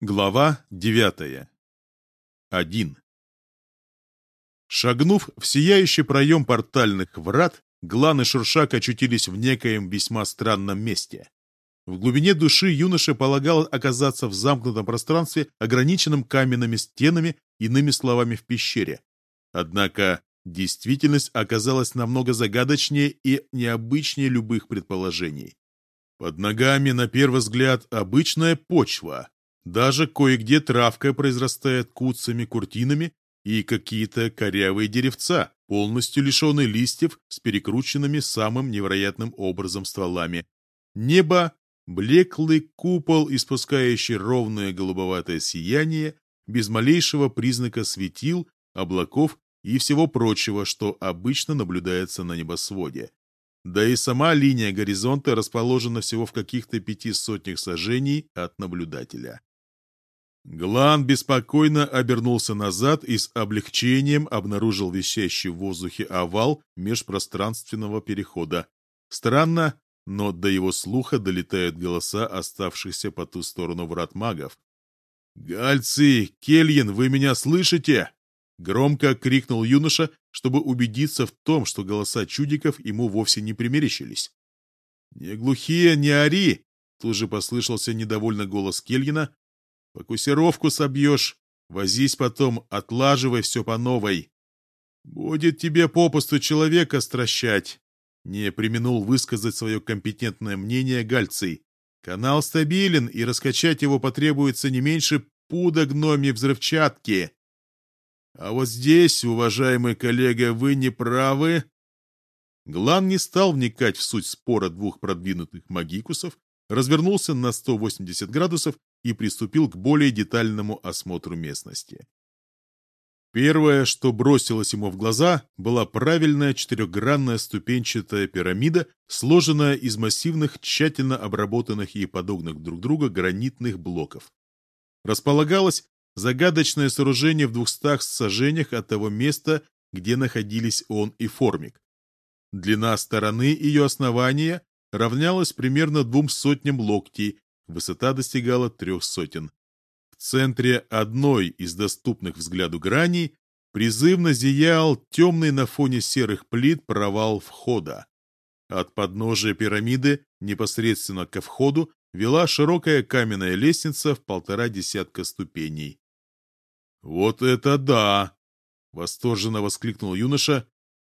Глава девятая. Один. Шагнув в сияющий проем портальных врат, Глан и Шуршак очутились в некоем весьма странном месте. В глубине души юноше полагал оказаться в замкнутом пространстве, ограниченном каменными стенами, иными словами, в пещере. Однако действительность оказалась намного загадочнее и необычнее любых предположений. Под ногами, на первый взгляд, обычная почва, даже кое-где травка произрастает куцами, куртинами и какие-то корявые деревца, полностью лишенные листьев с перекрученными самым невероятным образом стволами. Небо — блеклый купол, испускающий ровное голубоватое сияние, без малейшего признака светил, облаков и всего прочего, что обычно наблюдается на небосводе. Да и сама линия горизонта расположена всего в каких-то пяти сотнях сажений от наблюдателя. Глан беспокойно обернулся назад и с облегчением обнаружил висящий в воздухе овал межпространственного перехода. Странно, но до его слуха долетают голоса оставшихся по ту сторону врат магов. «Гальцы! Кельин, вы меня слышите?» Громко крикнул юноша, чтобы убедиться в том, что голоса чудиков ему вовсе не примерещились. «Не глухие, не ори!» Тут же послышался недовольно голос Кельгина, Фокусировку собьешь, возись потом, отлаживай все по новой. Будет тебе попусту человека стращать. Не применул высказать свое компетентное мнение Гальций. Канал стабилен, и раскачать его потребуется не меньше пуда гноми взрывчатки. А вот здесь, уважаемый коллега, вы не правы. Глан не стал вникать в суть спора двух продвинутых магикусов, развернулся на 180 градусов и приступил к более детальному осмотру местности. Первое, что бросилось ему в глаза, была правильная четырехгранная ступенчатая пирамида, сложенная из массивных, тщательно обработанных и подогнанных друг друга гранитных блоков. Располагалось загадочное сооружение в двухстах сажениях от того места, где находились он и формик. Длина стороны ее основания равнялась примерно двум сотням локтей, высота достигала трех сотен. В центре одной из доступных взгляду граней призывно зиял темный на фоне серых плит провал входа. От подножия пирамиды непосредственно ко входу вела широкая каменная лестница в полтора десятка ступеней. «Вот это да!» — восторженно воскликнул юноша.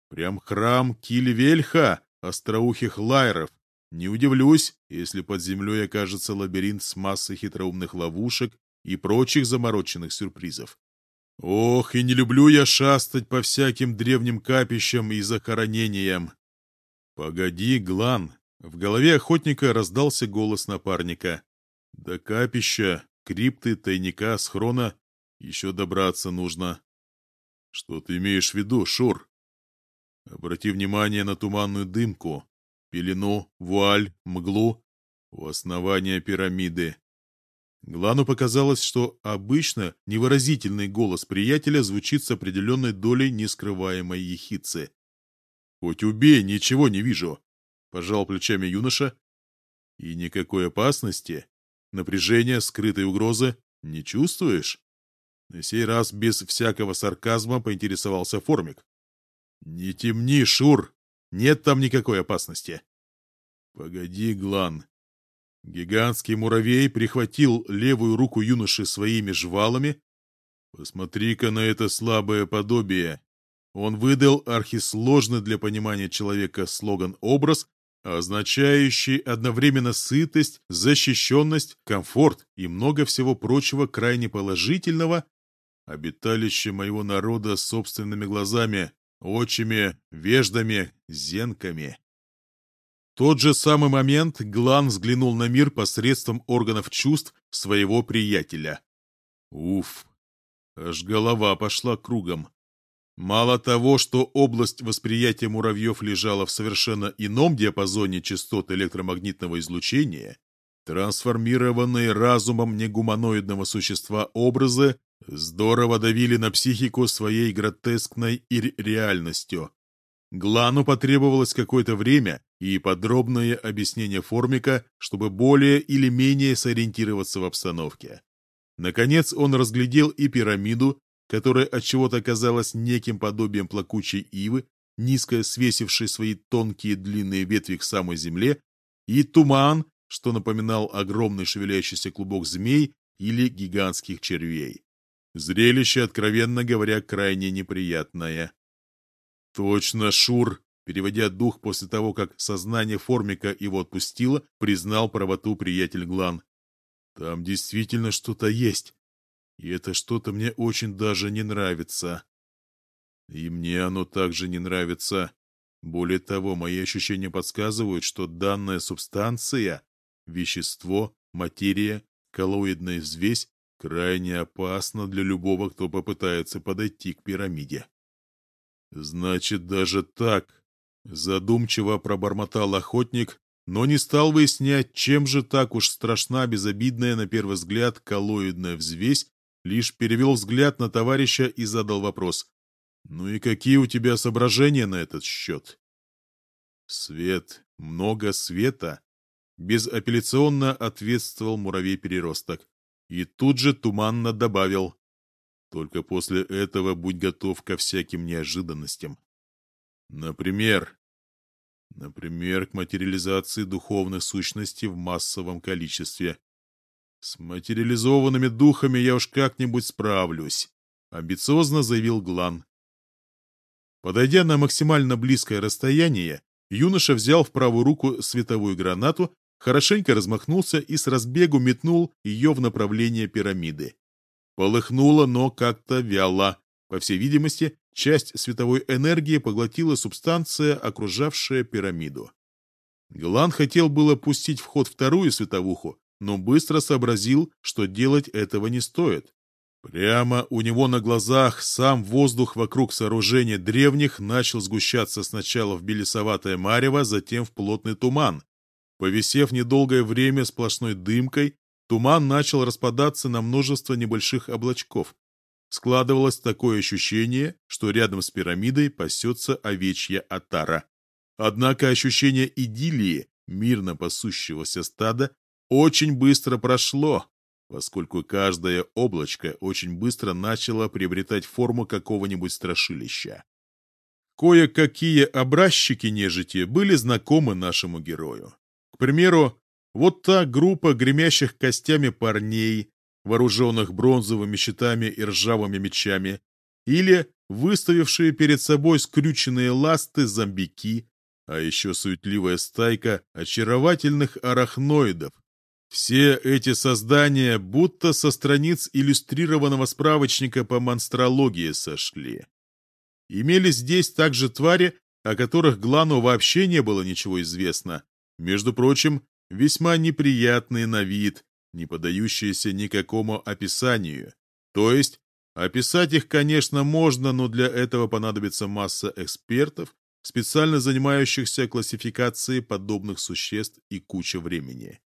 «Прям храм Кильвельха, остроухих лайров. Не удивлюсь, если под землей окажется лабиринт с массой хитроумных ловушек и прочих замороченных сюрпризов. Ох, и не люблю я шастать по всяким древним капищам и захоронениям. Погоди, Глан. В голове охотника раздался голос напарника. До капища, крипты, тайника, схрона еще добраться нужно. Что ты имеешь в виду, Шур? Обрати внимание на туманную дымку пелену, вуаль, мглу у основания пирамиды. Глану показалось, что обычно невыразительный голос приятеля звучит с определенной долей нескрываемой ехидцы. «Хоть убей, ничего не вижу», — пожал плечами юноша. «И никакой опасности, напряжения, скрытой угрозы не чувствуешь?» На сей раз без всякого сарказма поинтересовался Формик. «Не темни, Шур!» Нет там никакой опасности. Погоди, Глан. Гигантский муравей прихватил левую руку юноши своими жвалами. Посмотри-ка на это слабое подобие. Он выдал архисложный для понимания человека слоган-образ, означающий одновременно сытость, защищенность, комфорт и много всего прочего крайне положительного, обиталище моего народа собственными глазами, очами, веждами, зенками. В тот же самый момент Глан взглянул на мир посредством органов чувств своего приятеля. Уф, аж голова пошла кругом. Мало того, что область восприятия муравьев лежала в совершенно ином диапазоне частот электромагнитного излучения, трансформированные разумом негуманоидного существа образы здорово давили на психику своей гротескной реальностью. Глану потребовалось какое-то время и подробное объяснение формика, чтобы более или менее сориентироваться в обстановке. Наконец он разглядел и пирамиду, которая отчего-то казалась неким подобием плакучей ивы, низко свесившей свои тонкие длинные ветви к самой земле, и туман, что напоминал огромный шевелящийся клубок змей или гигантских червей. Зрелище, откровенно говоря, крайне неприятное. Точно, Шур, переводя дух после того, как сознание формика его отпустило, признал правоту приятель Глан. Там действительно что-то есть. И это что-то мне очень даже не нравится. И мне оно также не нравится. Более того, мои ощущения подсказывают, что данная субстанция, вещество, материя, коллоидная взвесь крайне опасна для любого, кто попытается подойти к пирамиде. Значит, даже так, задумчиво пробормотал охотник, но не стал выяснять, чем же так уж страшна безобидная на первый взгляд коллоидная взвесь, лишь перевел взгляд на товарища и задал вопрос. «Ну и какие у тебя соображения на этот счет?» «Свет, много света», — безапелляционно ответствовал муравей-переросток. И тут же туманно добавил. «Только после этого будь готов ко всяким неожиданностям. Например, например, к материализации духовных сущностей в массовом количестве. С материализованными духами я уж как-нибудь справлюсь», — амбициозно заявил Глан. Подойдя на максимально близкое расстояние, юноша взял в правую руку световую гранату, хорошенько размахнулся и с разбегу метнул ее в направление пирамиды. Полыхнуло, но как-то вяло. По всей видимости, часть световой энергии поглотила субстанция, окружавшая пирамиду. Глан хотел было пустить в ход вторую световуху, но быстро сообразил, что делать этого не стоит. Прямо у него на глазах сам воздух вокруг сооружения древних начал сгущаться сначала в белесоватое марево, затем в плотный туман. Повисев недолгое время сплошной дымкой, туман начал распадаться на множество небольших облачков. Складывалось такое ощущение, что рядом с пирамидой пасется овечья отара. Однако ощущение идиллии, мирно пасущегося стада, очень быстро прошло, поскольку каждое облачко очень быстро начало приобретать форму какого-нибудь страшилища. Кое-какие образчики нежити были знакомы нашему герою. К примеру, вот та группа гремящих костями парней, вооруженных бронзовыми щитами и ржавыми мечами, или выставившие перед собой скрюченные ласты зомбики, а еще суетливая стайка очаровательных арахноидов, все эти создания будто со страниц иллюстрированного справочника по монстрологии сошли. Имелись здесь также твари, о которых Глану вообще не было ничего известно. Между прочим, весьма неприятные на вид, не поддающиеся никакому описанию. То есть, описать их, конечно, можно, но для этого понадобится масса экспертов, специально занимающихся классификацией подобных существ и куча времени.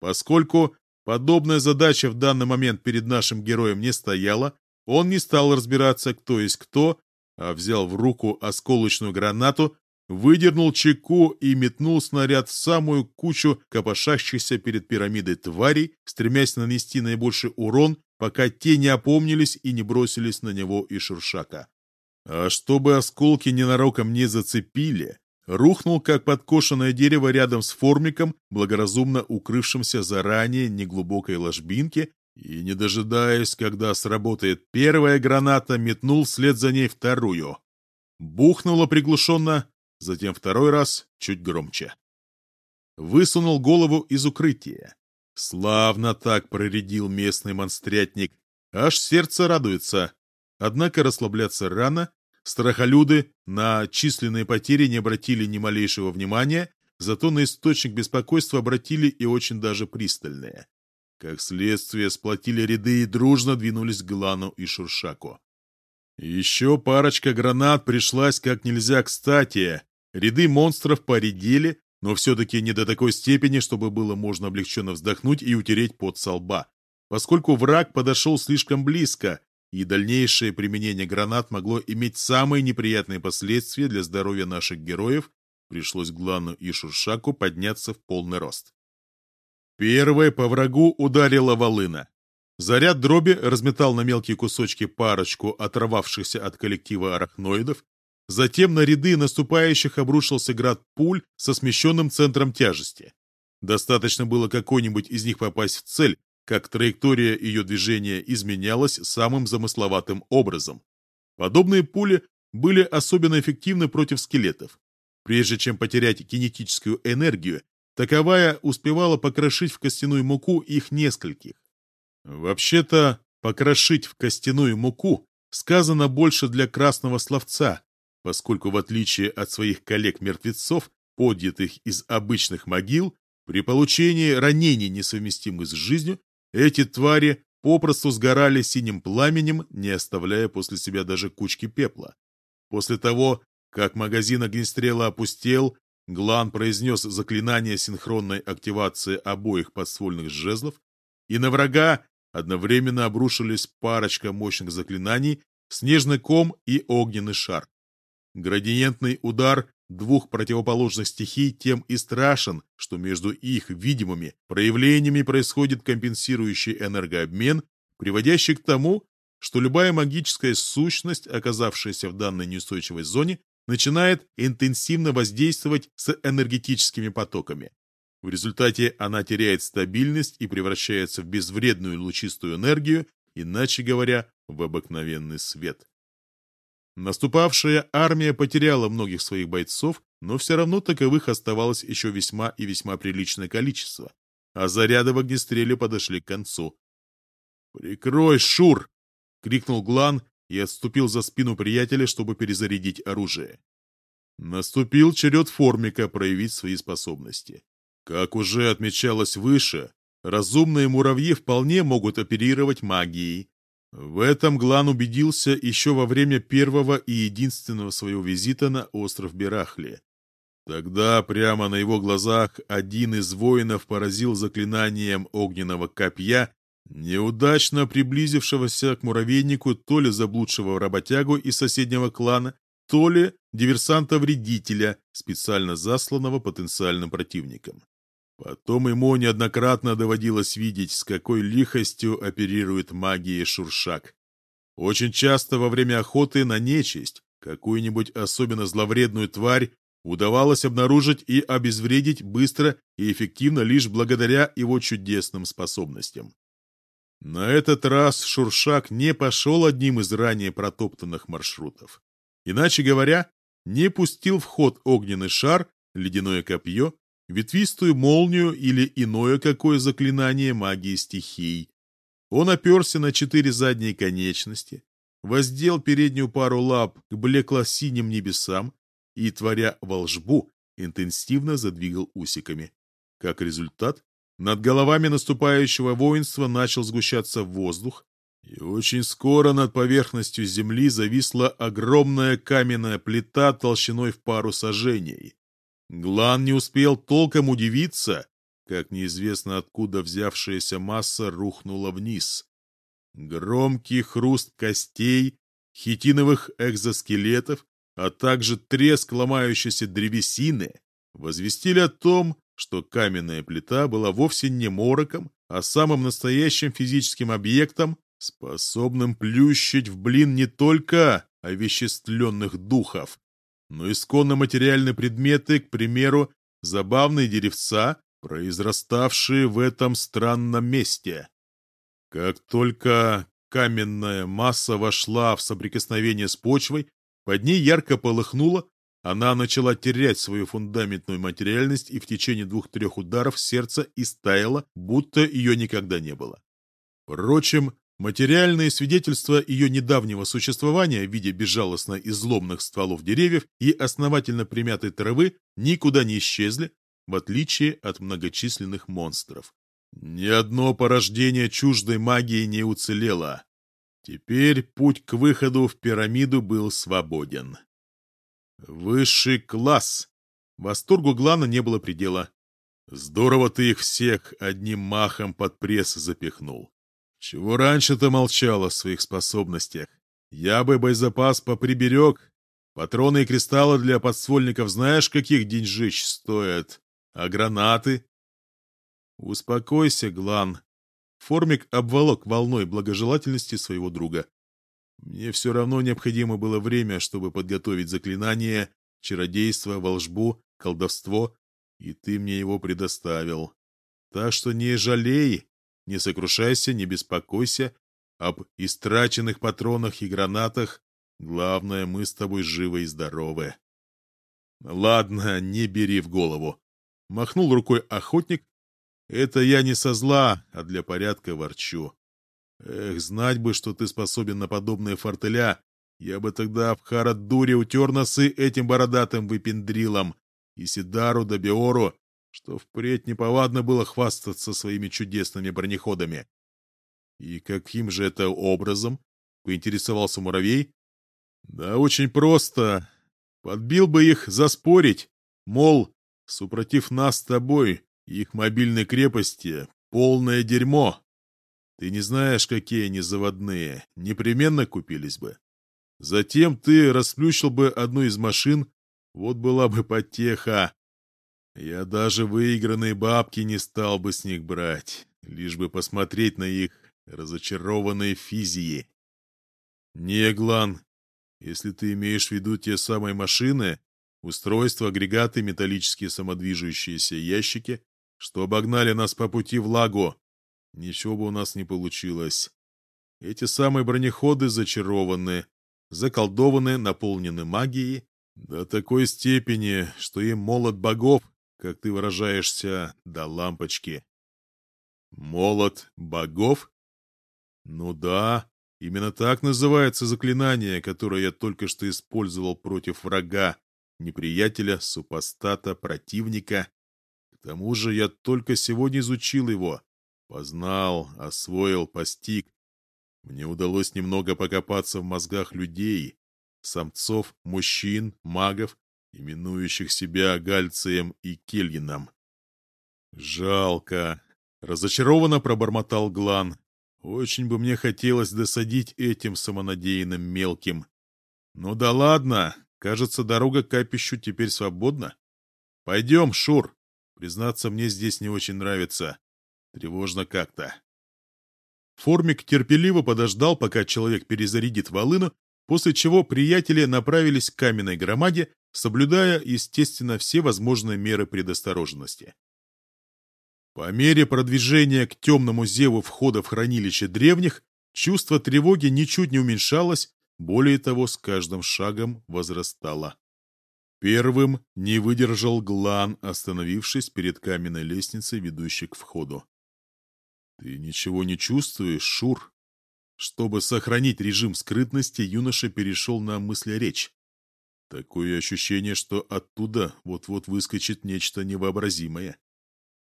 Поскольку подобная задача в данный момент перед нашим героем не стояла, он не стал разбираться, кто есть кто, а взял в руку осколочную гранату, выдернул чеку и метнул снаряд в самую кучу копошащихся перед пирамидой тварей, стремясь нанести наибольший урон, пока те не опомнились и не бросились на него и Шуршака. А чтобы осколки ненароком не зацепили, рухнул, как подкошенное дерево рядом с формиком, благоразумно укрывшимся заранее неглубокой ложбинке, и, не дожидаясь, когда сработает первая граната, метнул вслед за ней вторую. Бухнуло приглушенно, затем второй раз чуть громче. Высунул голову из укрытия. Славно так проредил местный монстрятник, аж сердце радуется. Однако расслабляться рано, Страхолюды на численные потери не обратили ни малейшего внимания, зато на источник беспокойства обратили и очень даже пристальное. Как следствие, сплотили ряды и дружно двинулись к Глану и Шуршаку. Еще парочка гранат пришлась как нельзя кстати. Ряды монстров поредели, но все-таки не до такой степени, чтобы было можно облегченно вздохнуть и утереть пот со лба. Поскольку враг подошел слишком близко, и дальнейшее применение гранат могло иметь самые неприятные последствия для здоровья наших героев, пришлось Глану и Шуршаку подняться в полный рост. Первой по врагу ударила волына. Заряд дроби разметал на мелкие кусочки парочку оторвавшихся от коллектива арахноидов, затем на ряды наступающих обрушился град пуль со смещенным центром тяжести. Достаточно было какой-нибудь из них попасть в цель, как траектория ее движения изменялась самым замысловатым образом. Подобные пули были особенно эффективны против скелетов. Прежде чем потерять кинетическую энергию, таковая успевала покрошить в костяную муку их нескольких. Вообще-то, покрошить в костяную муку сказано больше для красного словца, поскольку в отличие от своих коллег-мертвецов, поднятых из обычных могил, при получении ранений, несовместимых с жизнью, эти твари попросту сгорали синим пламенем, не оставляя после себя даже кучки пепла. После того, как магазин огнестрела опустел, Глан произнес заклинание синхронной активации обоих подствольных жезлов, и на врага одновременно обрушились парочка мощных заклинаний «Снежный ком» и «Огненный шар». Градиентный удар двух противоположных стихий тем и страшен, что между их видимыми проявлениями происходит компенсирующий энергообмен, приводящий к тому, что любая магическая сущность, оказавшаяся в данной неустойчивой зоне, начинает интенсивно воздействовать с энергетическими потоками. В результате она теряет стабильность и превращается в безвредную лучистую энергию, иначе говоря, в обыкновенный свет. Наступавшая армия потеряла многих своих бойцов, но все равно таковых оставалось еще весьма и весьма приличное количество, а заряды в огнестреле подошли к концу. «Прикрой, Шур!» — крикнул Глан и отступил за спину приятеля, чтобы перезарядить оружие. Наступил черед Формика проявить свои способности. Как уже отмечалось выше, разумные муравьи вполне могут оперировать магией, в этом Глан убедился еще во время первого и единственного своего визита на остров Берахли. Тогда прямо на его глазах один из воинов поразил заклинанием огненного копья неудачно приблизившегося к муравейнику то ли заблудшего работягу из соседнего клана, то ли диверсанта-вредителя, специально засланного потенциальным противником. Потом ему неоднократно доводилось видеть, с какой лихостью оперирует магией Шуршак. Очень часто во время охоты на нечисть, какую-нибудь особенно зловредную тварь, удавалось обнаружить и обезвредить быстро и эффективно лишь благодаря его чудесным способностям. На этот раз Шуршак не пошел одним из ранее протоптанных маршрутов. Иначе говоря, не пустил в ход огненный шар, ледяное копье ветвистую молнию или иное какое заклинание магии стихий. Он оперся на четыре задние конечности, воздел переднюю пару лап к блекло-синим небесам и, творя волжбу, интенсивно задвигал усиками. Как результат, над головами наступающего воинства начал сгущаться воздух, и очень скоро над поверхностью земли зависла огромная каменная плита толщиной в пару сажений. Глан не успел толком удивиться, как неизвестно откуда взявшаяся масса рухнула вниз. Громкий хруст костей, хитиновых экзоскелетов, а также треск ломающейся древесины возвестили о том, что каменная плита была вовсе не мороком, а самым настоящим физическим объектом, способным плющить в блин не только овеществленных духов, но исконно материальные предметы, к примеру, забавные деревца, произраставшие в этом странном месте. Как только каменная масса вошла в соприкосновение с почвой, под ней ярко полыхнуло, она начала терять свою фундаментную материальность и в течение двух-трех ударов сердца истаяла, будто ее никогда не было. Впрочем, Материальные свидетельства ее недавнего существования в виде безжалостно изломных стволов деревьев и основательно примятой травы никуда не исчезли, в отличие от многочисленных монстров. Ни одно порождение чуждой магии не уцелело. Теперь путь к выходу в пирамиду был свободен. Высший класс! Восторгу Глана не было предела. Здорово ты их всех одним махом под пресс запихнул. Чего раньше ты молчал о своих способностях? Я бы боезапас поприберег. Патроны и кристаллы для подствольников знаешь, каких деньжищ стоят? А гранаты? Успокойся, Глан. Формик обволок волной благожелательности своего друга. Мне все равно необходимо было время, чтобы подготовить заклинание, чародейство, волшбу, колдовство, и ты мне его предоставил. Так что не жалей, не сокрушайся, не беспокойся об истраченных патронах и гранатах. Главное, мы с тобой живы и здоровы. Ладно, не бери в голову. Махнул рукой охотник. Это я не со зла, а для порядка ворчу. Эх, знать бы, что ты способен на подобные фортеля. Я бы тогда в Харадуре утер носы этим бородатым выпендрилом. И Сидару да Биору, что впредь неповадно было хвастаться своими чудесными бронеходами. И каким же это образом? Поинтересовался муравей. Да очень просто. Подбил бы их заспорить, мол, супротив нас с тобой, их мобильной крепости, полное дерьмо. Ты не знаешь, какие они заводные, непременно купились бы. Затем ты расплющил бы одну из машин, вот была бы потеха. Я даже выигранные бабки не стал бы с них брать, лишь бы посмотреть на их разочарованные физии. Не, Глан, если ты имеешь в виду те самые машины, устройства, агрегаты, металлические самодвижущиеся ящики, что обогнали нас по пути в лагу, ничего бы у нас не получилось. Эти самые бронеходы зачарованы, заколдованы, наполнены магией до такой степени, что им молот богов, как ты выражаешься, до лампочки. Молот богов? Ну да, Именно так называется заклинание, которое я только что использовал против врага, неприятеля, супостата, противника. К тому же я только сегодня изучил его. Познал, освоил, постиг. Мне удалось немного покопаться в мозгах людей, самцов, мужчин, магов, именующих себя Гальцием и Кельином. «Жалко!» — разочарованно пробормотал Глан, очень бы мне хотелось досадить этим самонадеянным мелким. Ну да ладно, кажется, дорога к капищу теперь свободна. Пойдем, Шур. Признаться, мне здесь не очень нравится. Тревожно как-то. Формик терпеливо подождал, пока человек перезарядит волыну, после чего приятели направились к каменной громаде, соблюдая, естественно, все возможные меры предосторожности. По мере продвижения к темному зеву входа в хранилище древних, чувство тревоги ничуть не уменьшалось, более того, с каждым шагом возрастало. Первым не выдержал Глан, остановившись перед каменной лестницей, ведущей к входу. «Ты ничего не чувствуешь, Шур?» Чтобы сохранить режим скрытности, юноша перешел на мыслеречь. Такое ощущение, что оттуда вот-вот выскочит нечто невообразимое.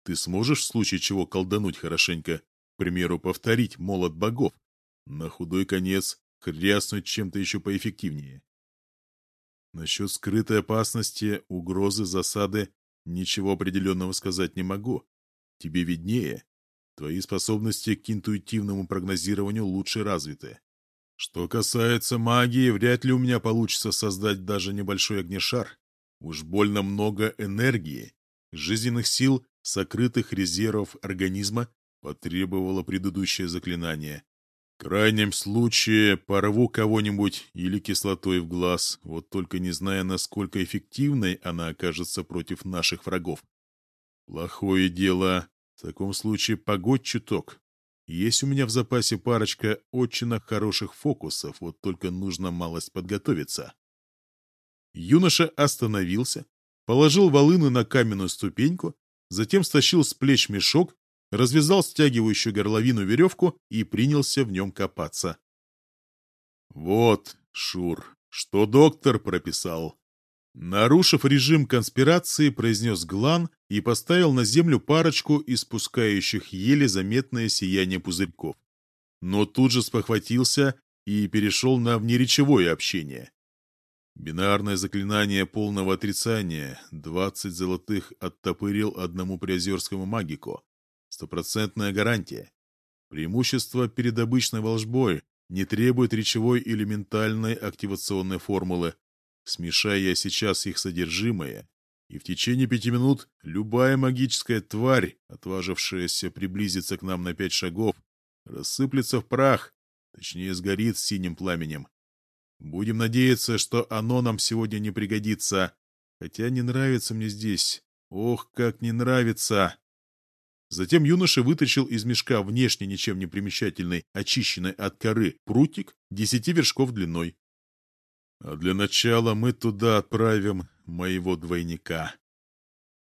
Ты сможешь в случае чего колдануть хорошенько, к примеру, повторить молот богов, на худой конец хряснуть чем-то еще поэффективнее. Насчет скрытой опасности, угрозы, засады ничего определенного сказать не могу. Тебе виднее. Твои способности к интуитивному прогнозированию лучше развиты. Что касается магии, вряд ли у меня получится создать даже небольшой огнешар. Уж больно много энергии, жизненных сил сокрытых резервов организма потребовало предыдущее заклинание. В крайнем случае порву кого-нибудь или кислотой в глаз, вот только не зная, насколько эффективной она окажется против наших врагов. Плохое дело. В таком случае погодь чуток. Есть у меня в запасе парочка очень хороших фокусов, вот только нужно малость подготовиться. Юноша остановился, положил волыну на каменную ступеньку затем стащил с плеч мешок, развязал стягивающую горловину веревку и принялся в нем копаться. «Вот, Шур, что доктор прописал?» Нарушив режим конспирации, произнес Глан и поставил на землю парочку испускающих еле заметное сияние пузырьков. Но тут же спохватился и перешел на внеречевое общение. Бинарное заклинание полного отрицания. Двадцать золотых оттопырил одному приозерскому магику. Стопроцентная гарантия. Преимущество перед обычной волжбой не требует речевой или ментальной активационной формулы. Смешая сейчас их содержимое, и в течение пяти минут любая магическая тварь, отважившаяся приблизиться к нам на пять шагов, рассыплется в прах, точнее сгорит синим пламенем. Будем надеяться, что оно нам сегодня не пригодится, хотя не нравится мне здесь. Ох, как не нравится! Затем юноша вытащил из мешка внешне ничем не примечательный, очищенный от коры, прутик десяти вершков длиной. А для начала мы туда отправим моего двойника.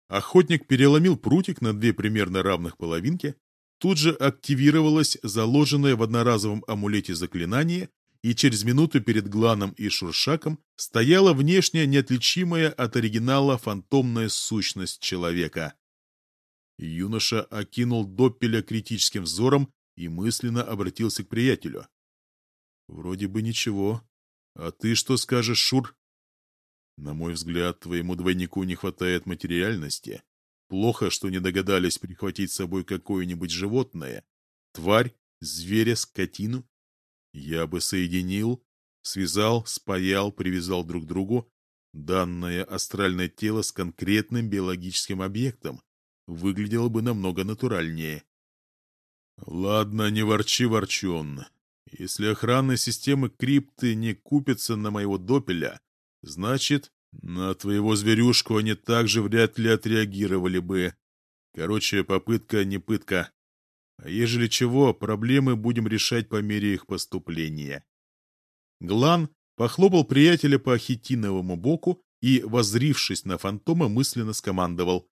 Охотник переломил прутик на две примерно равных половинки, тут же активировалось заложенное в одноразовом амулете заклинание, и через минуту перед Гланом и Шуршаком стояла внешне неотличимая от оригинала фантомная сущность человека. Юноша окинул Доппеля критическим взором и мысленно обратился к приятелю. «Вроде бы ничего. А ты что скажешь, Шур?» «На мой взгляд, твоему двойнику не хватает материальности. Плохо, что не догадались прихватить с собой какое-нибудь животное. Тварь, зверя, скотину. Я бы соединил, связал, спаял, привязал друг к другу данное астральное тело с конкретным биологическим объектом. Выглядело бы намного натуральнее. Ладно, не ворчи, ворчун. Если охранные системы крипты не купятся на моего допеля, значит, на твоего зверюшку они также вряд ли отреагировали бы. Короче, попытка не пытка. А ежели чего, проблемы будем решать по мере их поступления. Глан похлопал приятеля по хитиновому боку и, возрившись на фантома, мысленно скомандовал.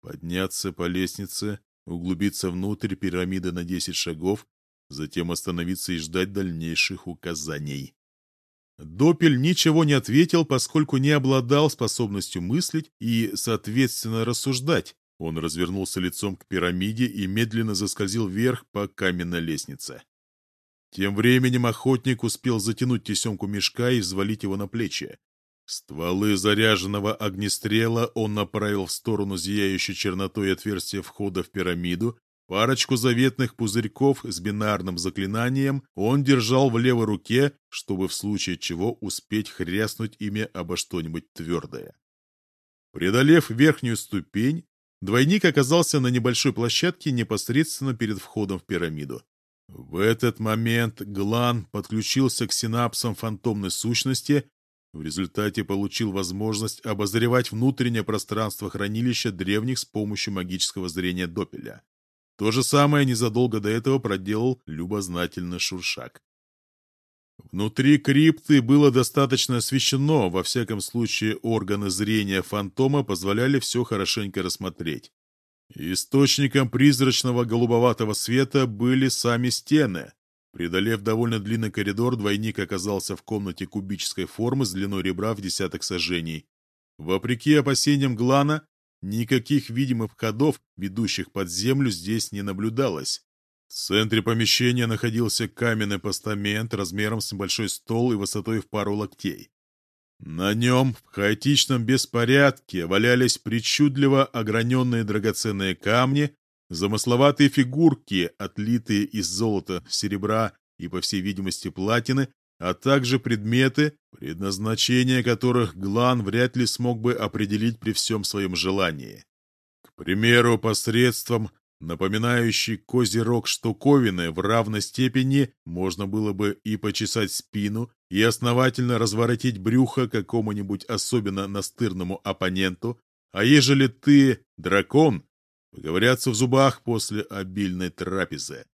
Подняться по лестнице, углубиться внутрь пирамиды на десять шагов, затем остановиться и ждать дальнейших указаний. Допель ничего не ответил, поскольку не обладал способностью мыслить и, соответственно, рассуждать. Он развернулся лицом к пирамиде и медленно заскользил вверх по каменной лестнице. Тем временем охотник успел затянуть тесемку мешка и взвалить его на плечи. Стволы заряженного огнестрела он направил в сторону зияющей чернотой отверстия входа в пирамиду Парочку заветных пузырьков с бинарным заклинанием он держал в левой руке, чтобы в случае чего успеть хряснуть ими обо что-нибудь твердое. Преодолев верхнюю ступень, двойник оказался на небольшой площадке непосредственно перед входом в пирамиду. В этот момент Глан подключился к синапсам фантомной сущности, в результате получил возможность обозревать внутреннее пространство хранилища древних с помощью магического зрения Допеля. То же самое незадолго до этого проделал любознательный Шуршак. Внутри крипты было достаточно освещено, во всяком случае органы зрения фантома позволяли все хорошенько рассмотреть. Источником призрачного голубоватого света были сами стены. Преодолев довольно длинный коридор, двойник оказался в комнате кубической формы с длиной ребра в десяток сажений. Вопреки опасениям Глана, Никаких видимых входов, ведущих под землю, здесь не наблюдалось. В центре помещения находился каменный постамент размером с небольшой стол и высотой в пару локтей. На нем в хаотичном беспорядке валялись причудливо ограненные драгоценные камни, замысловатые фигурки, отлитые из золота, серебра и, по всей видимости, платины, а также предметы, предназначение которых Глан вряд ли смог бы определить при всем своем желании. К примеру, посредством напоминающей козерог штуковины в равной степени можно было бы и почесать спину, и основательно разворотить брюхо какому-нибудь особенно настырному оппоненту, а ежели ты дракон, поговорятся в зубах после обильной трапезы.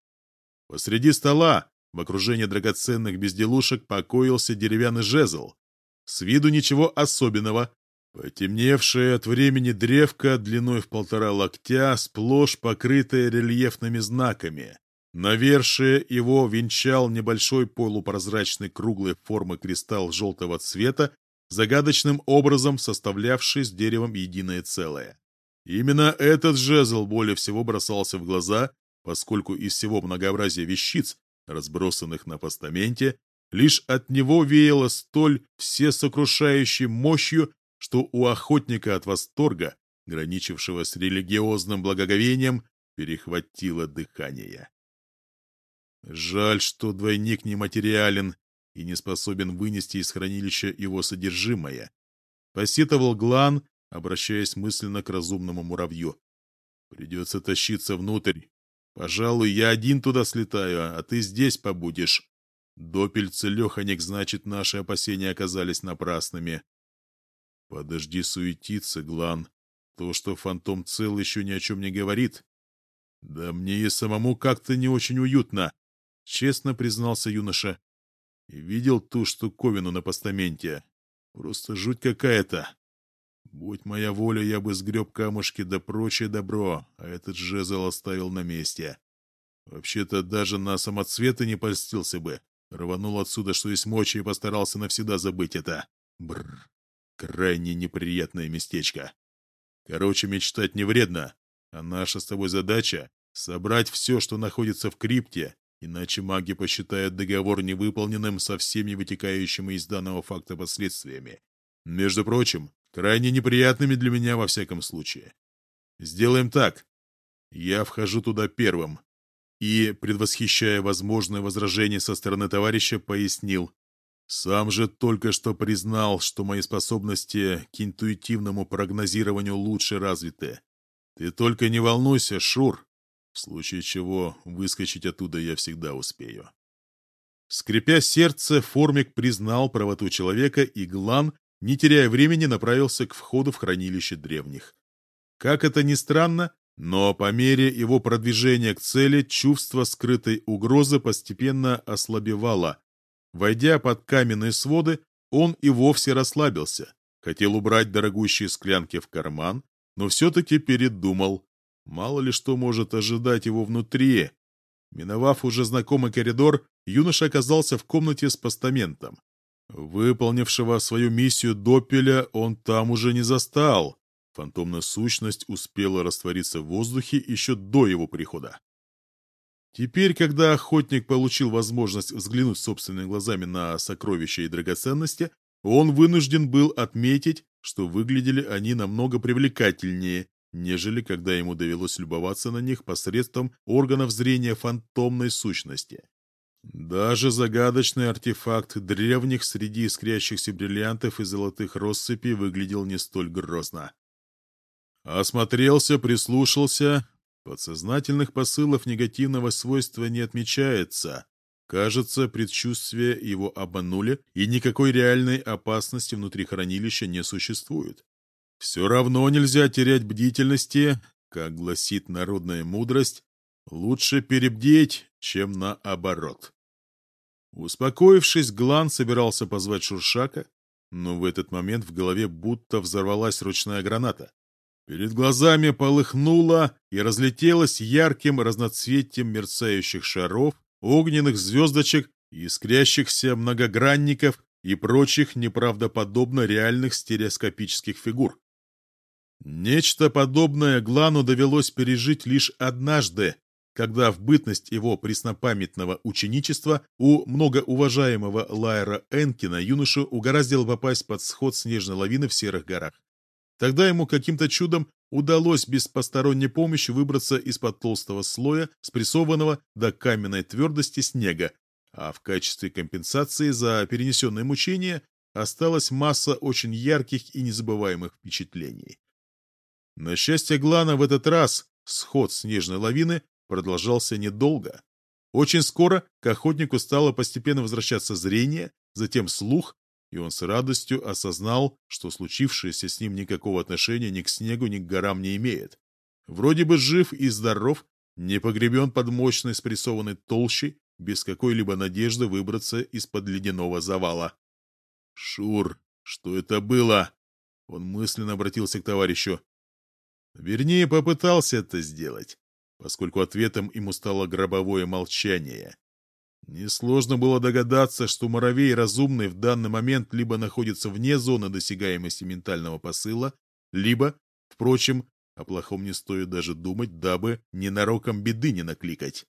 Посреди стола в окружении драгоценных безделушек покоился деревянный жезл. С виду ничего особенного. Потемневшая от времени древка длиной в полтора локтя, сплошь покрытая рельефными знаками. Навершие его венчал небольшой полупрозрачный круглой формы кристалл желтого цвета, загадочным образом составлявший с деревом единое целое. Именно этот жезл более всего бросался в глаза, поскольку из всего многообразия вещиц, разбросанных на постаменте, лишь от него веяло столь всесокрушающей мощью, что у охотника от восторга, граничившего с религиозным благоговением, перехватило дыхание. Жаль, что двойник нематериален и не способен вынести из хранилища его содержимое. Посетовал Глан, обращаясь мысленно к разумному муравью. Придется тащиться внутрь, Пожалуй, я один туда слетаю, а ты здесь побудешь. Допель целеханик, значит, наши опасения оказались напрасными. Подожди суетиться, Глан. То, что фантом цел, еще ни о чем не говорит. Да мне и самому как-то не очень уютно, честно признался юноша. Видел ту штуковину на постаменте. Просто жуть какая-то. Будь моя воля, я бы сгреб камушки да прочее добро, а этот жезл оставил на месте. Вообще-то даже на самоцветы не польстился бы. Рванул отсюда, что есть мочи, и постарался навсегда забыть это. Бррр. Крайне неприятное местечко. Короче, мечтать не вредно. А наша с тобой задача — собрать все, что находится в крипте, иначе маги посчитают договор невыполненным со всеми вытекающими из данного факта последствиями. Между прочим, крайне неприятными для меня во всяком случае. Сделаем так. Я вхожу туда первым. И, предвосхищая возможное возражение со стороны товарища, пояснил. Сам же только что признал, что мои способности к интуитивному прогнозированию лучше развиты. Ты только не волнуйся, Шур. В случае чего выскочить оттуда я всегда успею. Скрипя сердце, Формик признал правоту человека, и Глан, не теряя времени, направился к входу в хранилище древних. Как это ни странно, но по мере его продвижения к цели чувство скрытой угрозы постепенно ослабевало. Войдя под каменные своды, он и вовсе расслабился. Хотел убрать дорогущие склянки в карман, но все-таки передумал. Мало ли что может ожидать его внутри. Миновав уже знакомый коридор, юноша оказался в комнате с постаментом. Выполнившего свою миссию Доппеля он там уже не застал. Фантомная сущность успела раствориться в воздухе еще до его прихода. Теперь, когда охотник получил возможность взглянуть собственными глазами на сокровища и драгоценности, он вынужден был отметить, что выглядели они намного привлекательнее, нежели когда ему довелось любоваться на них посредством органов зрения фантомной сущности. Даже загадочный артефакт древних среди искрящихся бриллиантов и золотых россыпей выглядел не столь грозно. Осмотрелся, прислушался. Подсознательных посылов негативного свойства не отмечается. Кажется, предчувствия его обманули, и никакой реальной опасности внутри хранилища не существует. Все равно нельзя терять бдительности, как гласит народная мудрость, лучше перебдеть, чем наоборот. Успокоившись, Глан собирался позвать Шуршака, но в этот момент в голове будто взорвалась ручная граната. Перед глазами полыхнуло и разлетелось ярким разноцветием мерцающих шаров, огненных звездочек, искрящихся многогранников и прочих неправдоподобно реальных стереоскопических фигур. Нечто подобное Глану довелось пережить лишь однажды, когда в бытность его преснопамятного ученичества у многоуважаемого Лайера Энкина юношу угораздило попасть под сход снежной лавины в Серых горах. Тогда ему каким-то чудом удалось без посторонней помощи выбраться из-под толстого слоя спрессованного до каменной твердости снега, а в качестве компенсации за перенесенные мучения осталась масса очень ярких и незабываемых впечатлений. На счастье Глана в этот раз сход снежной лавины продолжался недолго. Очень скоро к охотнику стало постепенно возвращаться зрение, затем слух, и он с радостью осознал, что случившееся с ним никакого отношения ни к снегу, ни к горам не имеет. Вроде бы жив и здоров, не погребен под мощной спрессованной толщей, без какой-либо надежды выбраться из-под ледяного завала. «Шур, что это было?» Он мысленно обратился к товарищу. Вернее, попытался это сделать, поскольку ответом ему стало гробовое молчание. Несложно было догадаться, что муравей разумный в данный момент либо находится вне зоны досягаемости ментального посыла, либо, впрочем, о плохом не стоит даже думать, дабы ненароком беды не накликать.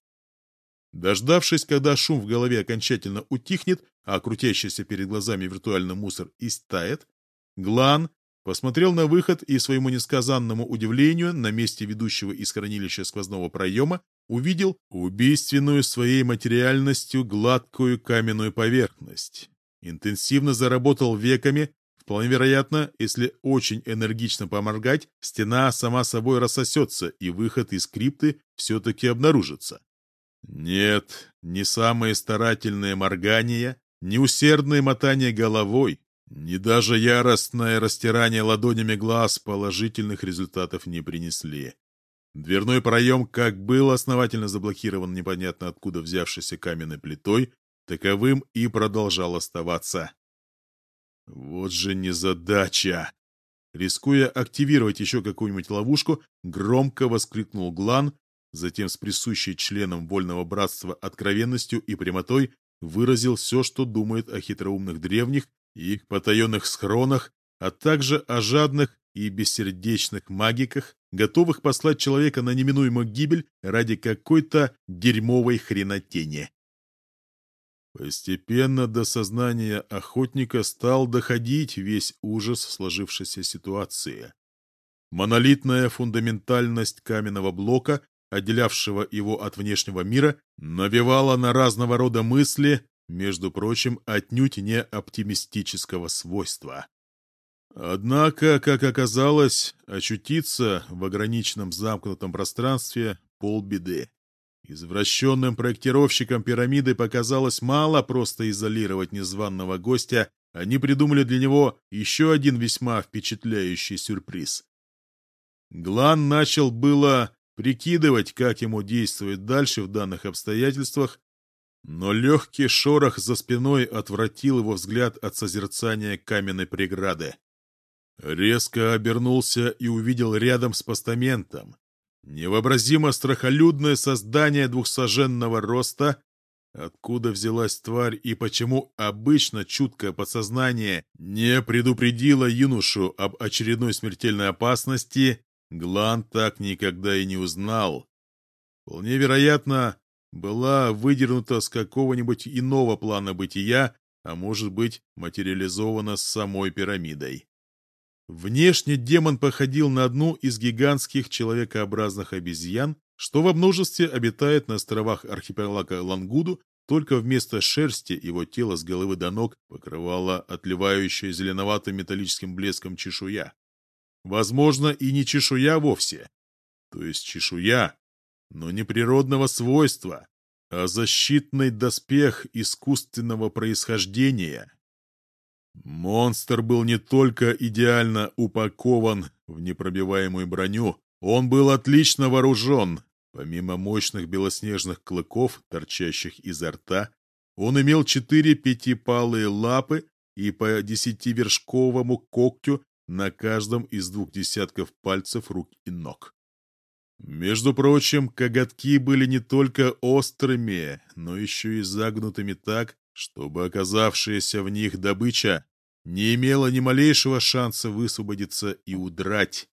Дождавшись, когда шум в голове окончательно утихнет, а крутящийся перед глазами виртуальный мусор истает, Глан посмотрел на выход и своему несказанному удивлению на месте ведущего из хранилища сквозного проема увидел убийственную своей материальностью гладкую каменную поверхность. Интенсивно заработал веками, Вполне вероятно, если очень энергично поморгать, стена сама собой рассосется, и выход из крипты все-таки обнаружится. Нет, не самые старательные моргания, не усердное мотание головой, ни даже яростное растирание ладонями глаз положительных результатов не принесли. Дверной проем как был основательно заблокирован непонятно откуда взявшейся каменной плитой, таковым и продолжал оставаться. Вот же незадача! Рискуя активировать еще какую-нибудь ловушку, громко воскликнул Глан, затем с присущей членам Вольного Братства откровенностью и прямотой выразил все, что думает о хитроумных древних и их потаенных схронах, а также о жадных и бессердечных магиках, готовых послать человека на неминуемую гибель ради какой-то дерьмовой хренотени. Постепенно до сознания охотника стал доходить весь ужас сложившейся ситуации. Монолитная фундаментальность каменного блока, отделявшего его от внешнего мира, навевала на разного рода мысли, между прочим, отнюдь не оптимистического свойства. Однако, как оказалось, очутиться в ограниченном замкнутом пространстве – полбеды. Извращенным проектировщикам пирамиды показалось мало просто изолировать незваного гостя, они придумали для него еще один весьма впечатляющий сюрприз. Глан начал было прикидывать, как ему действовать дальше в данных обстоятельствах, но легкий шорох за спиной отвратил его взгляд от созерцания каменной преграды. Резко обернулся и увидел рядом с постаментом. Невообразимо страхолюдное создание двухсоженного роста. Откуда взялась тварь и почему обычно чуткое подсознание не предупредило юношу об очередной смертельной опасности, Глан так никогда и не узнал. Вполне вероятно, была выдернута с какого-нибудь иного плана бытия, а может быть, материализована с самой пирамидой. Внешне демон походил на одну из гигантских человекообразных обезьян, что во множестве обитает на островах архипелага Лангуду, только вместо шерсти его тело с головы до ног покрывало отливающая зеленоватым металлическим блеском чешуя. Возможно, и не чешуя вовсе. То есть чешуя, но не природного свойства, а защитный доспех искусственного происхождения. Монстр был не только идеально упакован в непробиваемую броню, он был отлично вооружен. Помимо мощных белоснежных клыков, торчащих изо рта, он имел четыре пятипалые лапы и по десятивершковому когтю на каждом из двух десятков пальцев рук и ног. Между прочим, коготки были не только острыми, но еще и загнутыми так, чтобы оказавшаяся в них добыча не имела ни малейшего шанса высвободиться и удрать.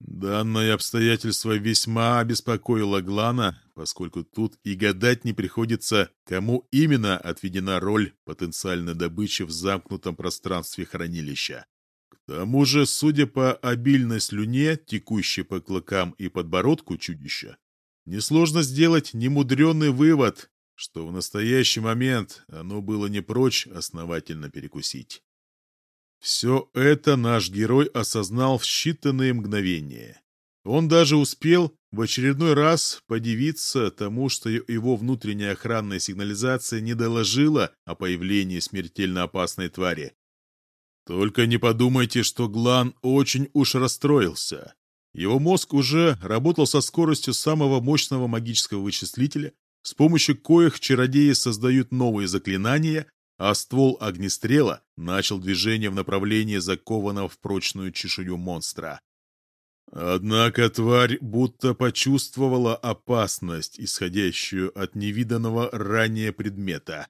Данное обстоятельство весьма обеспокоило Глана, поскольку тут и гадать не приходится, кому именно отведена роль потенциальной добычи в замкнутом пространстве хранилища. Тому же, судя по обильной слюне, текущей по клыкам и подбородку чудища, несложно сделать немудренный вывод, что в настоящий момент оно было не прочь основательно перекусить. Все это наш герой осознал в считанные мгновения. Он даже успел в очередной раз подивиться тому, что его внутренняя охранная сигнализация не доложила о появлении смертельно опасной твари, только не подумайте, что Глан очень уж расстроился. Его мозг уже работал со скоростью самого мощного магического вычислителя, с помощью коих чародеи создают новые заклинания, а ствол огнестрела начал движение в направлении закованного в прочную чешую монстра. Однако тварь будто почувствовала опасность, исходящую от невиданного ранее предмета.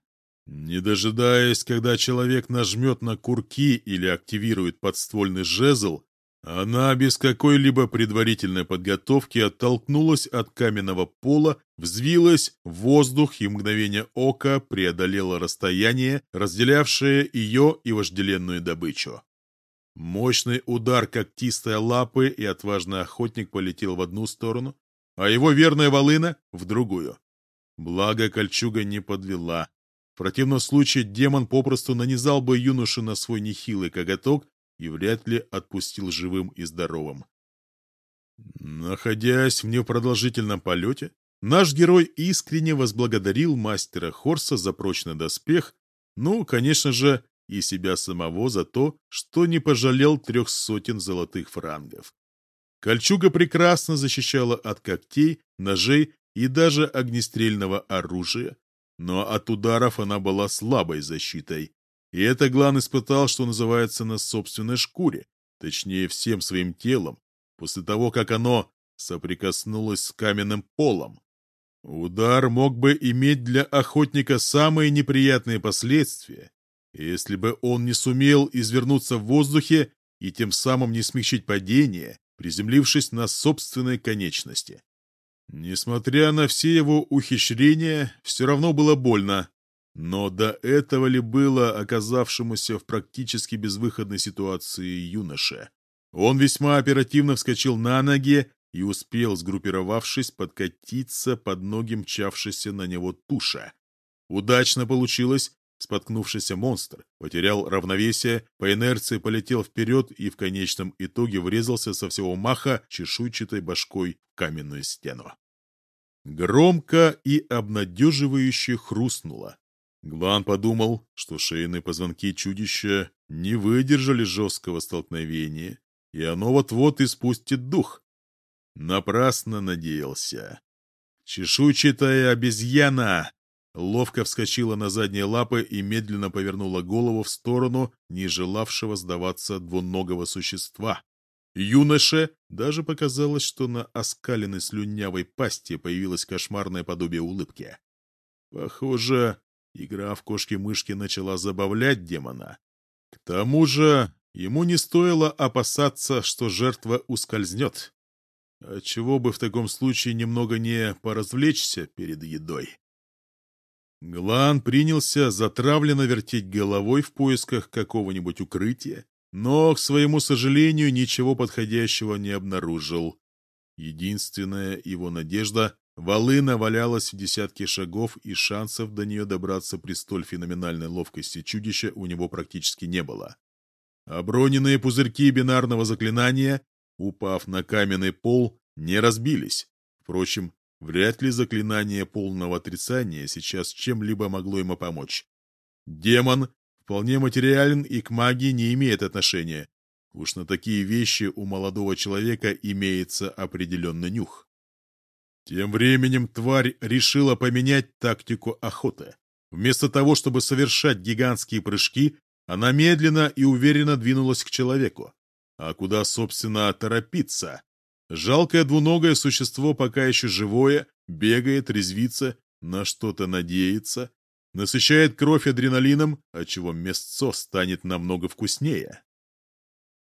Не дожидаясь, когда человек нажмет на курки или активирует подствольный жезл, она без какой-либо предварительной подготовки оттолкнулась от каменного пола, взвилась в воздух и мгновение ока преодолела расстояние, разделявшее ее и вожделенную добычу. Мощный удар когтистой лапы, и отважный охотник полетел в одну сторону, а его верная волына — в другую. Благо кольчуга не подвела. Противном случае демон попросту нанизал бы юношу на свой нехилый коготок и вряд ли отпустил живым и здоровым. Находясь в непродолжительном полете, наш герой искренне возблагодарил мастера Хорса за прочный доспех, ну, конечно же, и себя самого за то, что не пожалел трех сотен золотых франгов. Кольчуга прекрасно защищала от когтей, ножей и даже огнестрельного оружия, но от ударов она была слабой защитой. И это Глан испытал, что называется, на собственной шкуре, точнее всем своим телом, после того, как оно соприкоснулось с каменным полом. Удар мог бы иметь для охотника самые неприятные последствия, если бы он не сумел извернуться в воздухе и тем самым не смягчить падение, приземлившись на собственной конечности. Несмотря на все его ухищрения, все равно было больно. Но до этого ли было оказавшемуся в практически безвыходной ситуации юноше? Он весьма оперативно вскочил на ноги и успел, сгруппировавшись, подкатиться под ноги мчавшейся на него туша. Удачно получилось, споткнувшийся монстр потерял равновесие, по инерции полетел вперед и в конечном итоге врезался со всего маха чешуйчатой башкой в каменную стену. Громко и обнадеживающе хрустнуло. Глан подумал, что шейные позвонки чудища не выдержали жесткого столкновения, и оно вот-вот испустит дух. Напрасно надеялся. Чешуйчатая обезьяна ловко вскочила на задние лапы и медленно повернула голову в сторону не желавшего сдаваться двуногого существа. Юноше даже показалось, что на оскаленной слюнявой пасти появилось кошмарное подобие улыбки. Похоже, игра в кошки-мышки начала забавлять демона. К тому же ему не стоило опасаться, что жертва ускользнет. Отчего бы в таком случае немного не поразвлечься перед едой? Глан принялся затравленно вертеть головой в поисках какого-нибудь укрытия, но, к своему сожалению, ничего подходящего не обнаружил. Единственная его надежда — волына валялась в десятке шагов, и шансов до нее добраться при столь феноменальной ловкости чудища у него практически не было. Оброненные пузырьки бинарного заклинания, упав на каменный пол, не разбились. Впрочем, вряд ли заклинание полного отрицания сейчас чем-либо могло ему помочь. Демон вполне материален и к магии не имеет отношения. Уж на такие вещи у молодого человека имеется определенный нюх. Тем временем тварь решила поменять тактику охоты. Вместо того, чтобы совершать гигантские прыжки, она медленно и уверенно двинулась к человеку. А куда, собственно, торопиться? Жалкое двуногое существо пока еще живое, бегает, резвится, на что-то надеется, насыщает кровь адреналином, отчего мясцо станет намного вкуснее.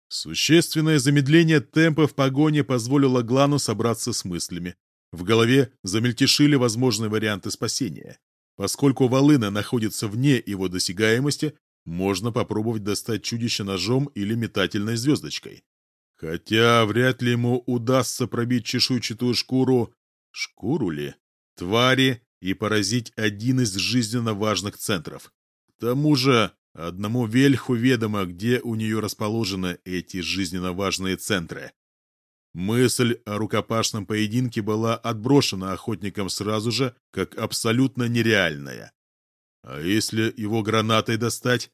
Существенное замедление темпа в погоне позволило Глану собраться с мыслями. В голове замельтешили возможные варианты спасения. Поскольку волына находится вне его досягаемости, можно попробовать достать чудище ножом или метательной звездочкой. Хотя вряд ли ему удастся пробить чешуйчатую шкуру... Шкуру ли? Твари и поразить один из жизненно важных центров. К тому же, одному Вельху ведомо, где у нее расположены эти жизненно важные центры. Мысль о рукопашном поединке была отброшена охотником сразу же, как абсолютно нереальная. А если его гранатой достать?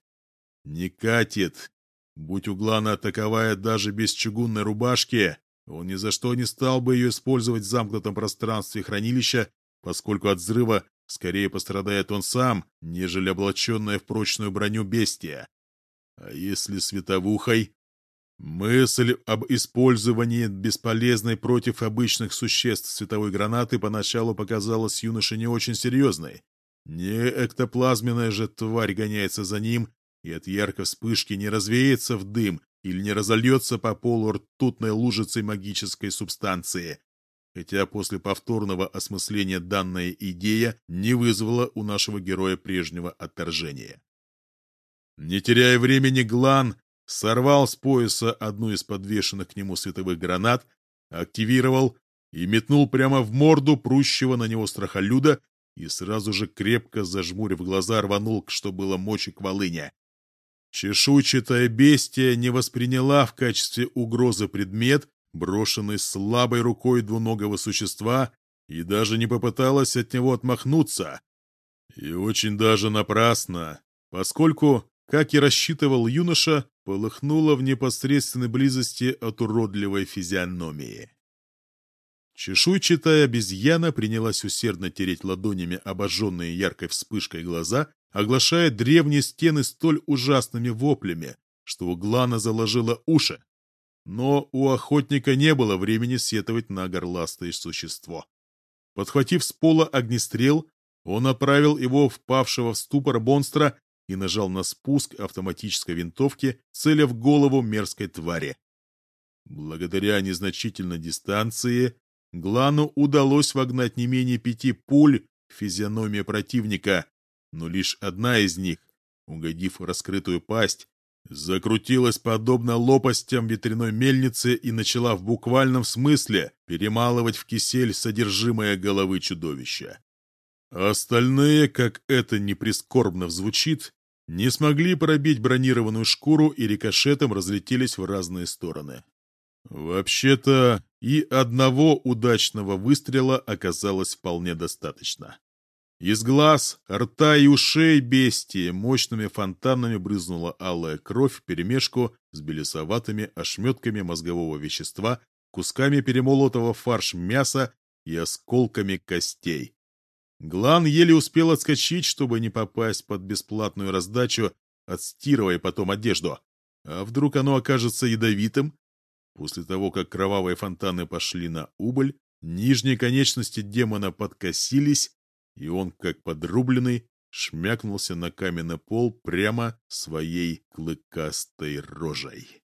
Не катит. Будь у Глана таковая даже без чугунной рубашки, он ни за что не стал бы ее использовать в замкнутом пространстве хранилища поскольку от взрыва скорее пострадает он сам, нежели облаченная в прочную броню бестия. А если световухой? Мысль об использовании бесполезной против обычных существ световой гранаты поначалу показалась юноше не очень серьезной. Не эктоплазменная же тварь гоняется за ним, и от яркой вспышки не развеется в дым или не разольется по полу ртутной лужицей магической субстанции, хотя после повторного осмысления данная идея не вызвала у нашего героя прежнего отторжения. Не теряя времени, Глан сорвал с пояса одну из подвешенных к нему световых гранат, активировал и метнул прямо в морду прущего на него страхолюда, и сразу же крепко зажмурив глаза рванул, что было мочи к волыне. Чешуйчатая бестия не восприняла в качестве угрозы предмет, брошенный слабой рукой двуногого существа, и даже не попыталась от него отмахнуться. И очень даже напрасно, поскольку, как и рассчитывал юноша, полыхнуло в непосредственной близости от уродливой физиономии. Чешуйчатая обезьяна принялась усердно тереть ладонями обожженные яркой вспышкой глаза, оглашая древние стены столь ужасными воплями, что у Глана заложило уши. Но у охотника не было времени сетовать на горластое существо. Подхватив с пола огнестрел, он направил его в павшего в ступор монстра и нажал на спуск автоматической винтовки, целя в голову мерзкой твари. Благодаря незначительной дистанции Глану удалось вогнать не менее пяти пуль в физиономию противника, но лишь одна из них, угодив в раскрытую пасть, закрутилась подобно лопастям ветряной мельницы и начала в буквальном смысле перемалывать в кисель содержимое головы чудовища. Остальные, как это не прискорбно звучит, не смогли пробить бронированную шкуру и рикошетом разлетелись в разные стороны. Вообще-то и одного удачного выстрела оказалось вполне достаточно. Из глаз, рта и ушей бестии мощными фонтанами брызнула алая кровь вперемешку с белесоватыми ошметками мозгового вещества, кусками перемолотого фарш мяса и осколками костей. Глан еле успел отскочить, чтобы не попасть под бесплатную раздачу, отстирывая потом одежду. А вдруг оно окажется ядовитым? После того, как кровавые фонтаны пошли на убыль, нижние конечности демона подкосились, и он, как подрубленный, шмякнулся на каменный пол прямо своей клыкастой рожей.